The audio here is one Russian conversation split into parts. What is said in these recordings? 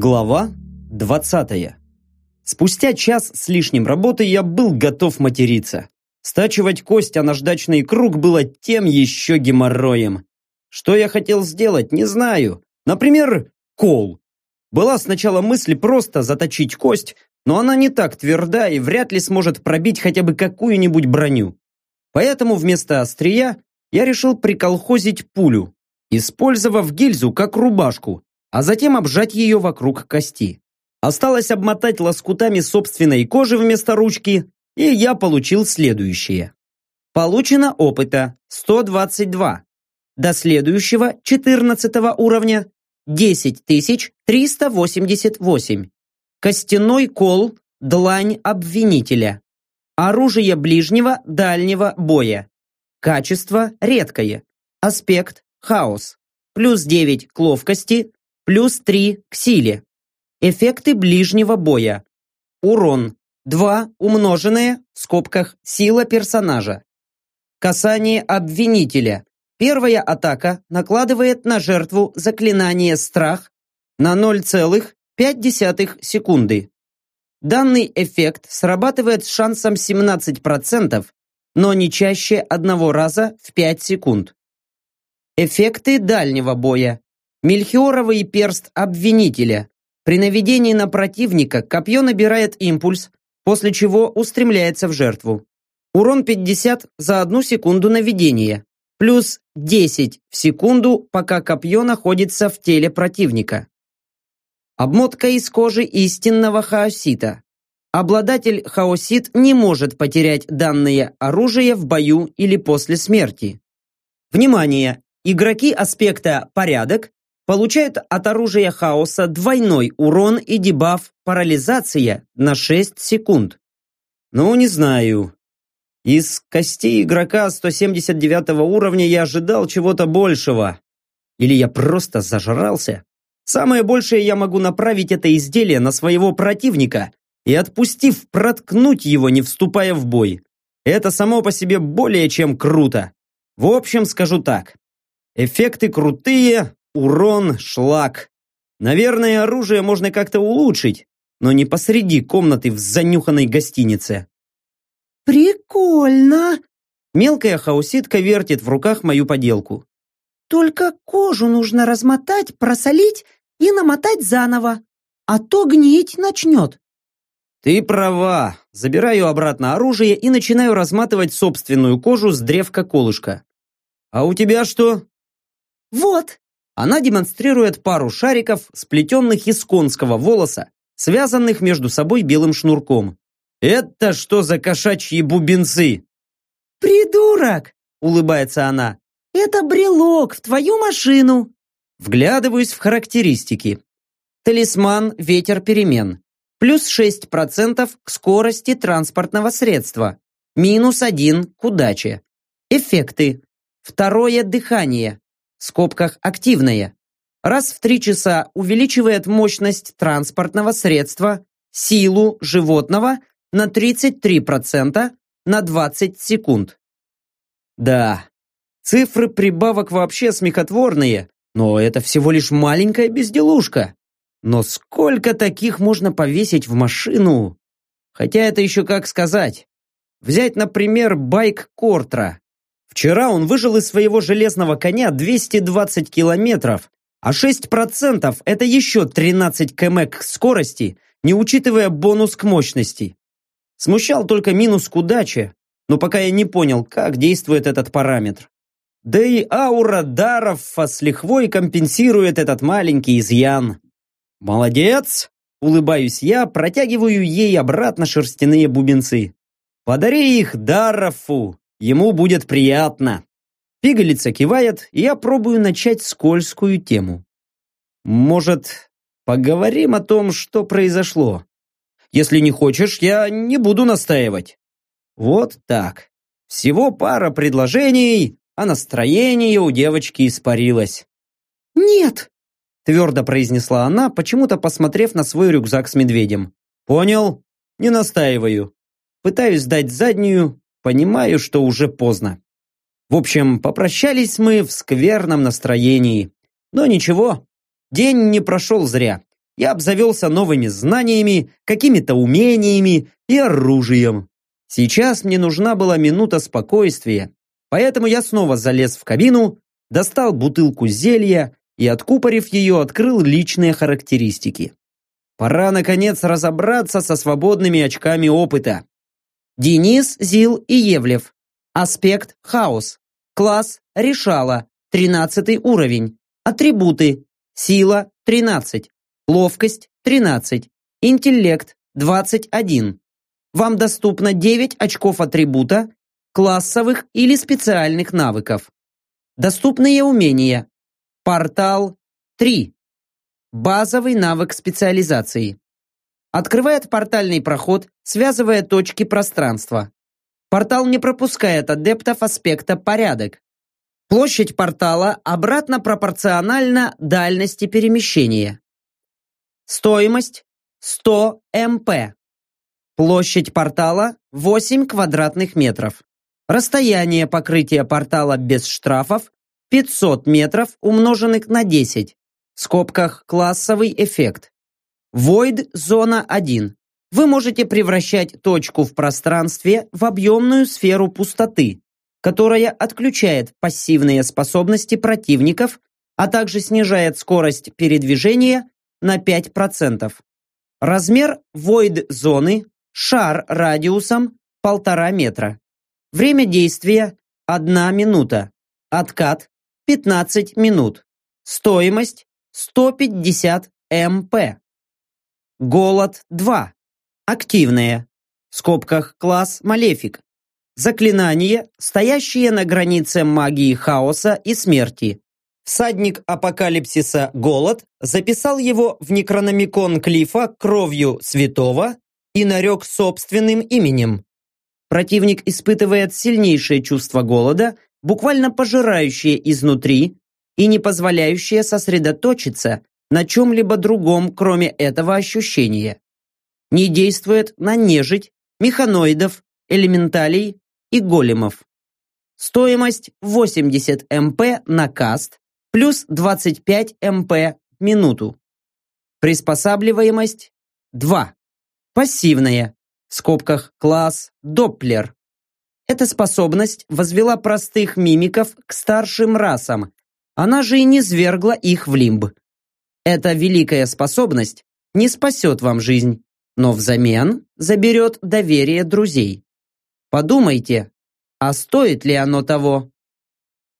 Глава 20. Спустя час с лишним работы я был готов материться. Стачивать кость о наждачный круг было тем еще геморроем. Что я хотел сделать, не знаю. Например, кол. Была сначала мысль просто заточить кость, но она не так тверда и вряд ли сможет пробить хотя бы какую-нибудь броню. Поэтому вместо острия я решил приколхозить пулю, использовав гильзу как рубашку, а затем обжать ее вокруг кости. Осталось обмотать лоскутами собственной кожи вместо ручки, и я получил следующее. Получено опыта 122. До следующего 14 уровня 10388. Костяной кол, длань обвинителя. Оружие ближнего, дальнего боя. Качество редкое. Аспект хаос. Плюс 9 к ловкости, плюс 3 к силе. Эффекты ближнего боя. Урон 2 умноженное, в скобках, сила персонажа. Касание обвинителя. Первая атака накладывает на жертву заклинание «Страх» на 0,5 секунды. Данный эффект срабатывает с шансом 17%, но не чаще одного раза в 5 секунд. Эффекты дальнего боя. Мельхиоровый перст обвинителя. При наведении на противника копье набирает импульс, после чего устремляется в жертву. Урон 50 за одну секунду наведения, плюс 10 в секунду, пока копье находится в теле противника. Обмотка из кожи истинного хаосита. Обладатель хаосит не может потерять данное оружие в бою или после смерти. Внимание! Игроки аспекта «Порядок» получают от оружия хаоса двойной урон и дебаф «Парализация» на 6 секунд. Ну, не знаю. Из костей игрока 179 уровня я ожидал чего-то большего. Или я просто зажрался? Самое большее я могу направить это изделие на своего противника и, отпустив, проткнуть его, не вступая в бой. Это само по себе более чем круто. В общем, скажу так. Эффекты крутые, урон, шлак. Наверное, оружие можно как-то улучшить, но не посреди комнаты в занюханной гостинице. «Прикольно!» Мелкая хауситка вертит в руках мою поделку. «Только кожу нужно размотать, просолить и намотать заново, а то гнить начнет». «Ты права. Забираю обратно оружие и начинаю разматывать собственную кожу с древка колышка. А у тебя что?» «Вот, она демонстрирует пару шариков, сплетенных из конского волоса, связанных между собой белым шнурком. «Это что за кошачьи бубенцы?» «Придурок!» — улыбается она. «Это брелок в твою машину!» Вглядываюсь в характеристики. Талисман «Ветер перемен». Плюс 6% к скорости транспортного средства. Минус 1 к удаче. Эффекты. Второе дыхание в скобках активное, раз в три часа увеличивает мощность транспортного средства, силу животного на 33% на 20 секунд. Да, цифры прибавок вообще смехотворные, но это всего лишь маленькая безделушка. Но сколько таких можно повесить в машину? Хотя это еще как сказать. Взять, например, байк Кортра. Вчера он выжил из своего железного коня 220 километров, а 6% это еще 13 км к скорости, не учитывая бонус к мощности. Смущал только минус к удаче, но пока я не понял, как действует этот параметр. Да и аура даров с лихвой компенсирует этот маленький изъян. «Молодец!» – улыбаюсь я, протягиваю ей обратно шерстяные бубенцы. «Подари их Дарофу, Ему будет приятно. Пигалица кивает, и я пробую начать скользкую тему. Может, поговорим о том, что произошло? Если не хочешь, я не буду настаивать. Вот так. Всего пара предложений, а настроение у девочки испарилось. «Нет!» – твердо произнесла она, почему-то посмотрев на свой рюкзак с медведем. «Понял? Не настаиваю. Пытаюсь дать заднюю, понимаю, что уже поздно. В общем, попрощались мы в скверном настроении. Но ничего, день не прошел зря. я обзавелся новыми знаниями, какими-то умениями и оружием. Сейчас мне нужна была минута спокойствия, поэтому я снова залез в кабину, достал бутылку зелья и, откупорив ее, открыл личные характеристики. Пора, наконец, разобраться со свободными очками опыта. Денис, Зил и Евлев. Аспект – хаос. Класс – решала. 13 уровень. Атрибуты. Сила – 13. Ловкость – 13. Интеллект – 21. Вам доступно 9 очков атрибута, классовых или специальных навыков. Доступные умения. Портал 3. Базовый навык специализации. Открывает портальный проход, связывая точки пространства. Портал не пропускает адептов аспекта порядок. Площадь портала обратно пропорциональна дальности перемещения. Стоимость 100 МП. Площадь портала 8 квадратных метров. Расстояние покрытия портала без штрафов 500 метров умноженных на 10 в скобках классовый эффект. Void зона 1. Вы можете превращать точку в пространстве в объемную сферу пустоты, которая отключает пассивные способности противников, а также снижает скорость передвижения на 5%. Размер void зоны – шар радиусом 1,5 метра. Время действия – 1 минута. Откат – 15 минут. Стоимость 150 МП. Голод 2. Активное. В скобках класс Малефик. Заклинание, стоящее на границе магии хаоса и смерти. Всадник апокалипсиса Голод записал его в Некрономикон Клифа кровью святого и нарек собственным именем. Противник испытывает сильнейшее чувство голода, буквально пожирающее изнутри, и не позволяющее сосредоточиться на чем-либо другом, кроме этого ощущения. Не действует на нежить, механоидов, элементалей и големов. Стоимость 80 МП на каст плюс 25 МП в минуту. Приспосабливаемость 2. Пассивная, в скобках класс Доплер. Эта способность возвела простых мимиков к старшим расам, она же и не свергла их в лимб. Эта великая способность не спасет вам жизнь, но взамен заберет доверие друзей. Подумайте, а стоит ли оно того?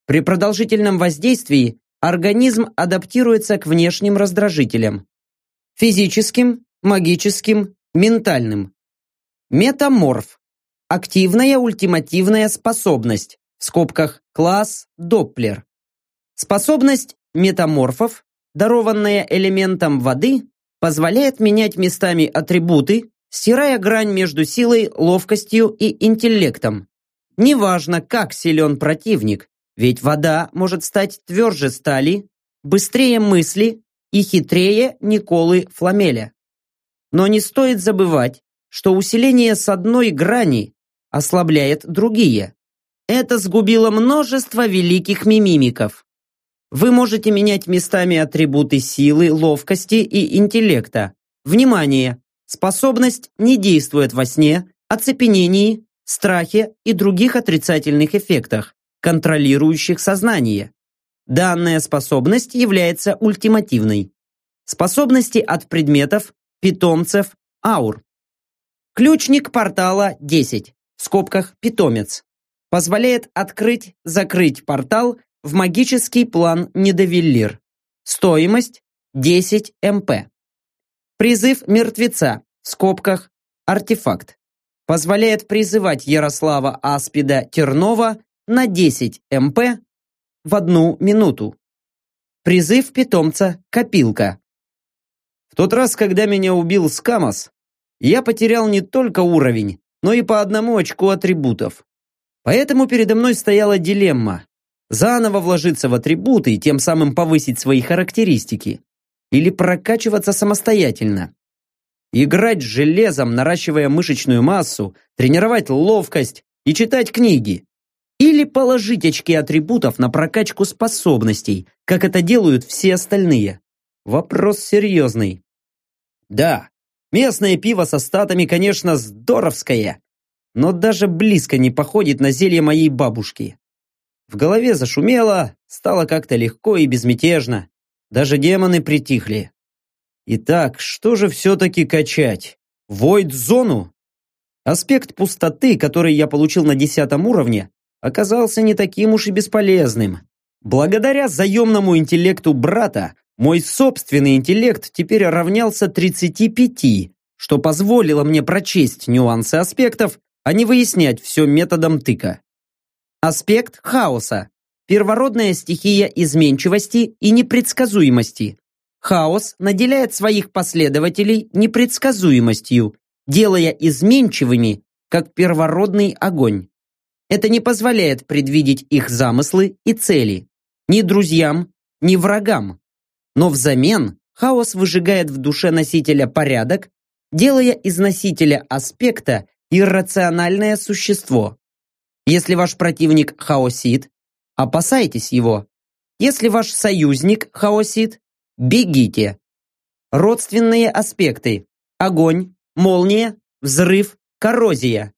При продолжительном воздействии организм адаптируется к внешним раздражителям. Физическим, магическим, ментальным. Метаморф. Активная ультимативная способность. В скобках класс Доплер. Способность метаморфов, дарованная элементом воды, позволяет менять местами атрибуты, стирая грань между силой, ловкостью и интеллектом. Неважно, как силен противник, ведь вода может стать тверже стали, быстрее мысли и хитрее Николы Фламеля. Но не стоит забывать, что усиление с одной грани ослабляет другие. Это сгубило множество великих мимимиков. Вы можете менять местами атрибуты силы, ловкости и интеллекта. Внимание! Способность не действует во сне, оцепенении, страхе и других отрицательных эффектах, контролирующих сознание. Данная способность является ультимативной. Способности от предметов, питомцев, аур. Ключник портала 10, в скобках питомец, позволяет открыть, закрыть портал в магический план Недовеллир. Стоимость 10 МП. Призыв мертвеца, в скобках артефакт, позволяет призывать Ярослава Аспида Тернова на 10 МП в одну минуту. Призыв питомца Копилка. В тот раз, когда меня убил Скамос, я потерял не только уровень, но и по одному очку атрибутов. Поэтому передо мной стояла дилемма Заново вложиться в атрибуты и тем самым повысить свои характеристики. Или прокачиваться самостоятельно. Играть с железом, наращивая мышечную массу, тренировать ловкость и читать книги. Или положить очки атрибутов на прокачку способностей, как это делают все остальные. Вопрос серьезный. Да, местное пиво со статами, конечно, здоровское, но даже близко не походит на зелье моей бабушки. В голове зашумело, стало как-то легко и безмятежно. Даже демоны притихли. Итак, что же все-таки качать? Войд-зону? Аспект пустоты, который я получил на десятом уровне, оказался не таким уж и бесполезным. Благодаря заемному интеллекту брата, мой собственный интеллект теперь равнялся 35, что позволило мне прочесть нюансы аспектов, а не выяснять все методом тыка. Аспект хаоса. Первородная стихия изменчивости и непредсказуемости. Хаос наделяет своих последователей непредсказуемостью, делая изменчивыми, как первородный огонь. Это не позволяет предвидеть их замыслы и цели. Ни друзьям, ни врагам. Но взамен хаос выжигает в душе носителя порядок, делая из носителя аспекта иррациональное существо. Если ваш противник хаосит, опасайтесь его. Если ваш союзник хаосит, бегите. Родственные аспекты. Огонь, молния, взрыв, коррозия.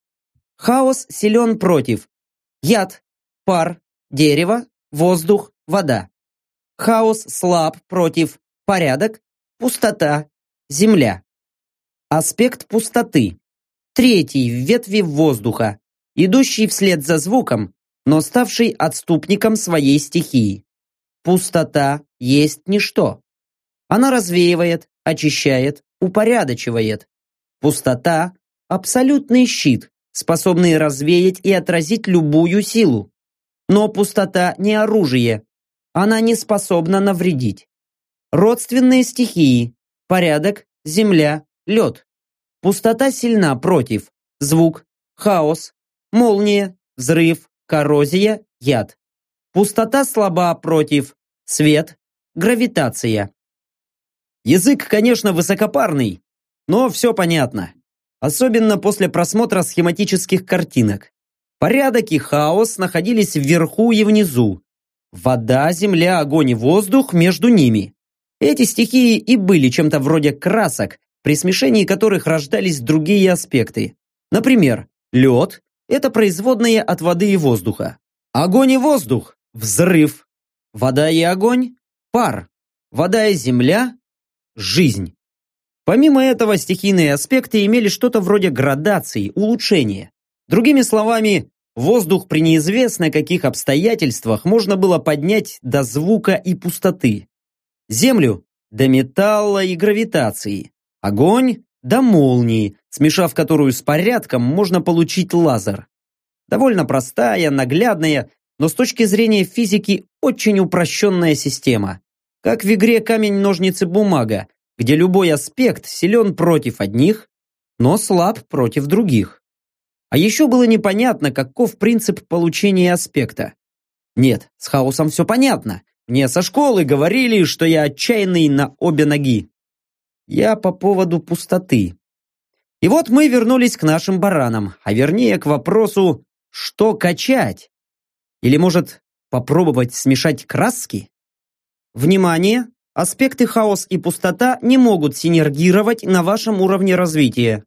Хаос силен против. Яд, пар, дерево, воздух, вода. Хаос слаб против. Порядок, пустота, земля. Аспект пустоты. Третий в ветви воздуха, идущий вслед за звуком, но ставший отступником своей стихии. Пустота есть ничто. Она развеивает, очищает, упорядочивает. Пустота – абсолютный щит, способные развеять и отразить любую силу. Но пустота не оружие. Она не способна навредить. Родственные стихии, порядок, земля, лед. Пустота сильна против. Звук, хаос, молния, взрыв, коррозия, яд. Пустота слаба против. Свет, гравитация. Язык, конечно, высокопарный, но все понятно особенно после просмотра схематических картинок. Порядок и хаос находились вверху и внизу. Вода, земля, огонь и воздух между ними. Эти стихии и были чем-то вроде красок, при смешении которых рождались другие аспекты. Например, лед – это производные от воды и воздуха. Огонь и воздух – взрыв. Вода и огонь – пар. Вода и земля – жизнь. Помимо этого, стихийные аспекты имели что-то вроде градации, улучшения. Другими словами, воздух при неизвестно каких обстоятельствах можно было поднять до звука и пустоты. Землю – до металла и гравитации. Огонь – до молнии, смешав которую с порядком можно получить лазер. Довольно простая, наглядная, но с точки зрения физики очень упрощенная система. Как в игре «Камень-ножницы-бумага», где любой аспект силен против одних, но слаб против других. А еще было непонятно, каков принцип получения аспекта. Нет, с хаосом все понятно. Мне со школы говорили, что я отчаянный на обе ноги. Я по поводу пустоты. И вот мы вернулись к нашим баранам, а вернее к вопросу, что качать? Или, может, попробовать смешать краски? Внимание! Аспекты хаос и пустота не могут синергировать на вашем уровне развития.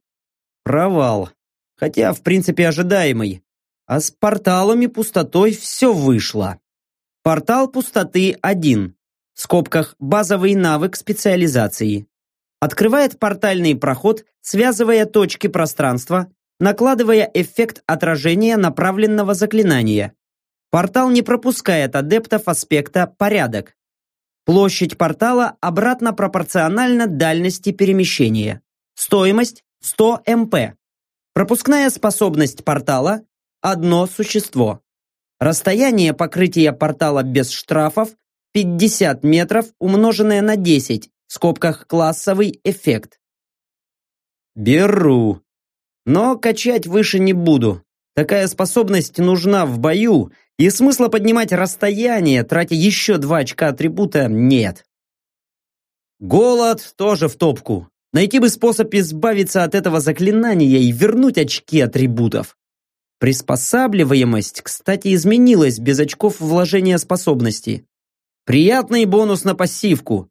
Провал. Хотя, в принципе, ожидаемый. А с порталами пустотой все вышло. Портал пустоты 1. В скобках базовый навык специализации. Открывает портальный проход, связывая точки пространства, накладывая эффект отражения направленного заклинания. Портал не пропускает адептов аспекта порядок. Площадь портала обратно пропорциональна дальности перемещения. Стоимость 100 МП. Пропускная способность портала – одно существо. Расстояние покрытия портала без штрафов 50 метров умноженное на 10, в скобках классовый эффект. Беру. Но качать выше не буду. Такая способность нужна в бою, и смысла поднимать расстояние, тратя еще два очка атрибута, нет. Голод тоже в топку. Найти бы способ избавиться от этого заклинания и вернуть очки атрибутов. Приспосабливаемость, кстати, изменилась без очков вложения способности. Приятный бонус на пассивку.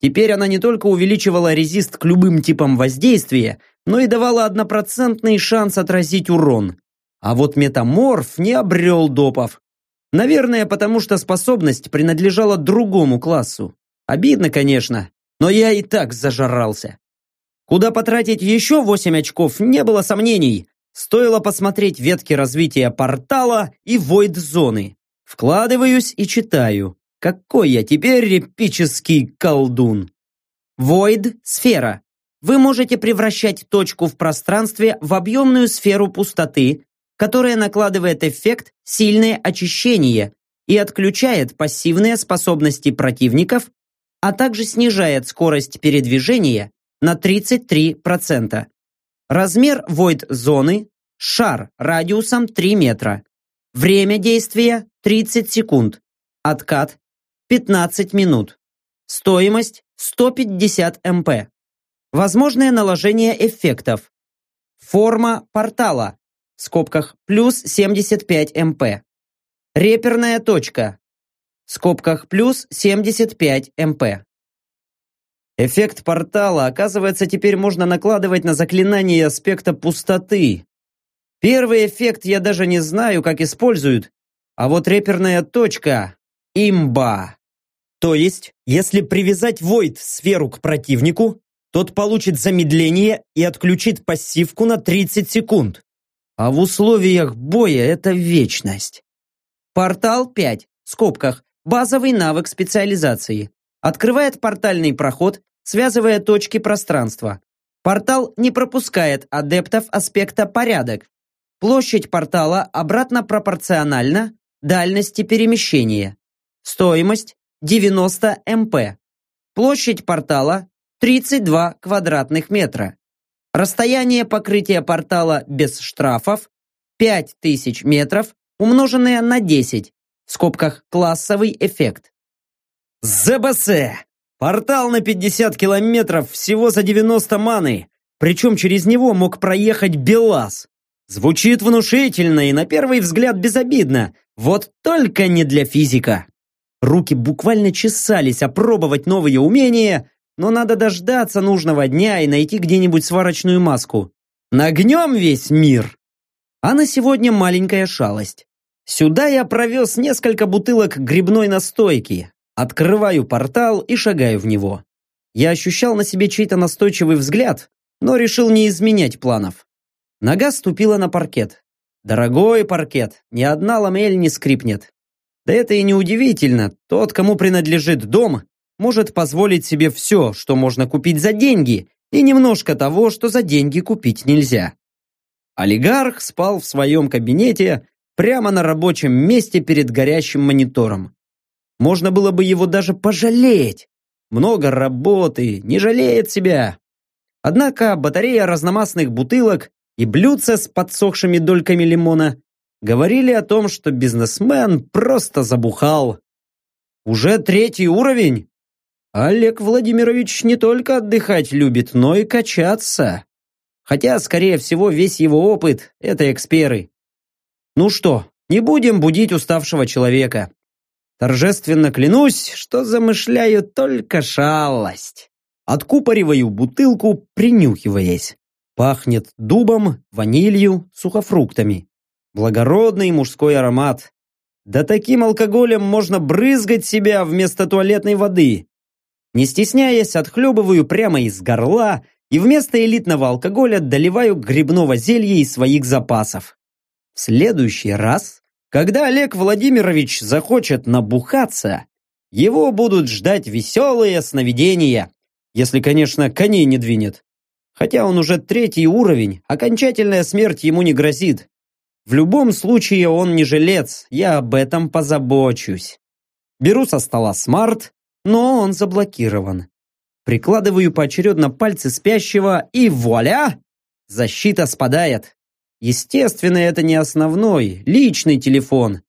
Теперь она не только увеличивала резист к любым типам воздействия, но и давала однопроцентный шанс отразить урон. А вот метаморф не обрел допов. Наверное, потому что способность принадлежала другому классу. Обидно, конечно, но я и так зажрался. Куда потратить еще 8 очков, не было сомнений. Стоило посмотреть ветки развития портала и войд-зоны. Вкладываюсь и читаю. Какой я теперь эпический колдун! Войд – сфера. Вы можете превращать точку в пространстве в объемную сферу пустоты, которая накладывает эффект «сильное очищение» и отключает пассивные способности противников, а также снижает скорость передвижения на 33%. Размер войд-зоны – шар радиусом 3 метра. Время действия – 30 секунд. Откат 15 минут. Стоимость 150 МП. Возможное наложение эффектов. Форма портала. В скобках плюс 75 МП. Реперная точка. В скобках плюс 75 МП. Эффект портала, оказывается, теперь можно накладывать на заклинание аспекта пустоты. Первый эффект я даже не знаю, как используют, а вот реперная точка – имба. То есть, если привязать Void сферу к противнику, тот получит замедление и отключит пассивку на 30 секунд. А в условиях боя это вечность. Портал 5, в скобках, базовый навык специализации. Открывает портальный проход, связывая точки пространства. Портал не пропускает адептов аспекта порядок. Площадь портала обратно пропорциональна дальности перемещения. Стоимость 90 МП. Площадь портала 32 квадратных метра. Расстояние покрытия портала без штрафов 5000 метров, умноженное на 10, в скобках классовый эффект. ЗБС! Портал на 50 километров всего за 90 маны, причем через него мог проехать Белас. Звучит внушительно и на первый взгляд безобидно, вот только не для физика. Руки буквально чесались опробовать новые умения, но надо дождаться нужного дня и найти где-нибудь сварочную маску. Нагнем весь мир! А на сегодня маленькая шалость. Сюда я провез несколько бутылок грибной настойки. Открываю портал и шагаю в него. Я ощущал на себе чей-то настойчивый взгляд, но решил не изменять планов. Нога ступила на паркет. Дорогой паркет, ни одна ламель не скрипнет. Да это и не удивительно. Тот, кому принадлежит дом, может позволить себе все, что можно купить за деньги, и немножко того, что за деньги купить нельзя. Олигарх спал в своем кабинете прямо на рабочем месте перед горящим монитором. Можно было бы его даже пожалеть. Много работы, не жалеет себя. Однако батарея разномастных бутылок и блюдца с подсохшими дольками лимона говорили о том, что бизнесмен просто забухал. Уже третий уровень? Олег Владимирович не только отдыхать любит, но и качаться. Хотя, скорее всего, весь его опыт – это эксперы. Ну что, не будем будить уставшего человека. Торжественно клянусь, что замышляю только шалость. Откупориваю бутылку, принюхиваясь. Пахнет дубом, ванилью, сухофруктами. Благородный мужской аромат. Да таким алкоголем можно брызгать себя вместо туалетной воды. Не стесняясь, отхлебываю прямо из горла и вместо элитного алкоголя доливаю грибного зелья из своих запасов. В следующий раз, когда Олег Владимирович захочет набухаться, его будут ждать веселые сновидения, если, конечно, коней не двинет. Хотя он уже третий уровень, окончательная смерть ему не грозит. В любом случае он не жилец, я об этом позабочусь. Беру со стола смарт, но он заблокирован. Прикладываю поочередно пальцы спящего и вуаля! Защита спадает. Естественно, это не основной, личный телефон.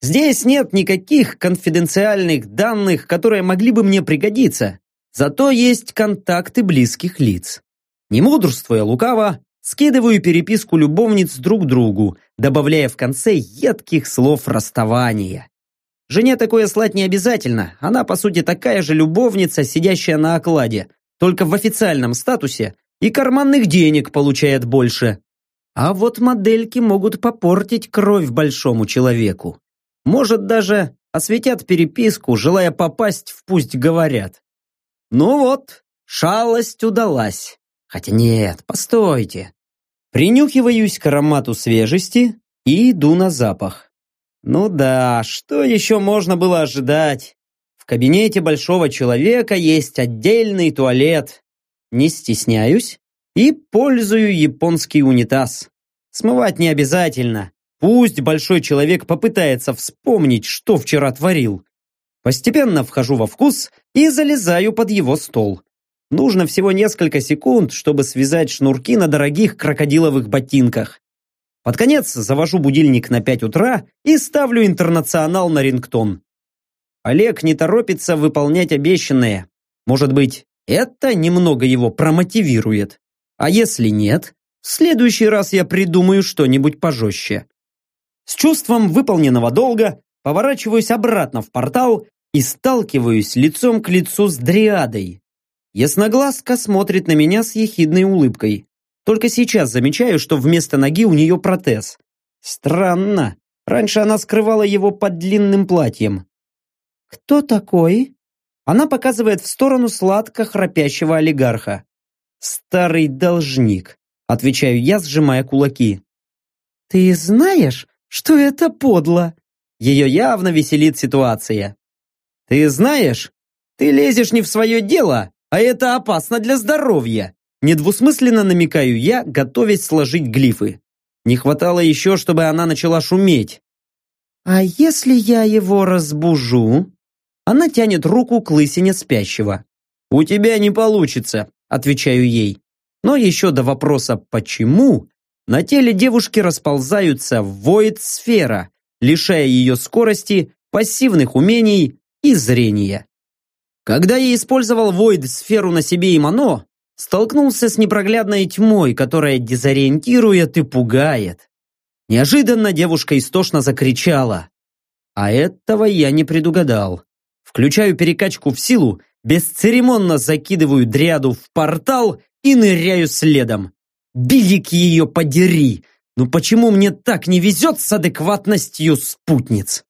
Здесь нет никаких конфиденциальных данных, которые могли бы мне пригодиться. Зато есть контакты близких лиц. Не мудрствуя лукаво, Скидываю переписку любовниц друг другу, добавляя в конце едких слов расставания. Жене такое слать не обязательно. Она, по сути, такая же любовница, сидящая на окладе, только в официальном статусе и карманных денег получает больше. А вот модельки могут попортить кровь большому человеку. Может, даже осветят переписку, желая попасть в «пусть говорят». Ну вот, шалость удалась. Хотя нет, постойте. Принюхиваюсь к аромату свежести и иду на запах. Ну да, что еще можно было ожидать? В кабинете большого человека есть отдельный туалет. Не стесняюсь и пользую японский унитаз. Смывать не обязательно. Пусть большой человек попытается вспомнить, что вчера творил. Постепенно вхожу во вкус и залезаю под его стол. Нужно всего несколько секунд, чтобы связать шнурки на дорогих крокодиловых ботинках. Под конец завожу будильник на 5 утра и ставлю интернационал на рингтон. Олег не торопится выполнять обещанное. Может быть, это немного его промотивирует. А если нет, в следующий раз я придумаю что-нибудь пожестче. С чувством выполненного долга поворачиваюсь обратно в портал и сталкиваюсь лицом к лицу с Дриадой. Ясноглазка смотрит на меня с ехидной улыбкой. Только сейчас замечаю, что вместо ноги у нее протез. Странно. Раньше она скрывала его под длинным платьем. «Кто такой?» Она показывает в сторону сладко храпящего олигарха. «Старый должник», — отвечаю я, сжимая кулаки. «Ты знаешь, что это подло?» Ее явно веселит ситуация. «Ты знаешь, ты лезешь не в свое дело, а это опасно для здоровья», Недвусмысленно намекаю я, готовясь сложить глифы. Не хватало еще, чтобы она начала шуметь. «А если я его разбужу?» Она тянет руку к лысине спящего. «У тебя не получится», — отвечаю ей. Но еще до вопроса «почему?» на теле девушки расползаются воид-сфера, лишая ее скорости, пассивных умений и зрения. Когда я использовал воид-сферу на себе и Мано, столкнулся с непроглядной тьмой, которая дезориентирует и пугает. Неожиданно девушка истошно закричала. А этого я не предугадал. Включаю перекачку в силу, бесцеремонно закидываю дряду в портал и ныряю следом. Билик ее подери! Ну почему мне так не везет с адекватностью спутниц?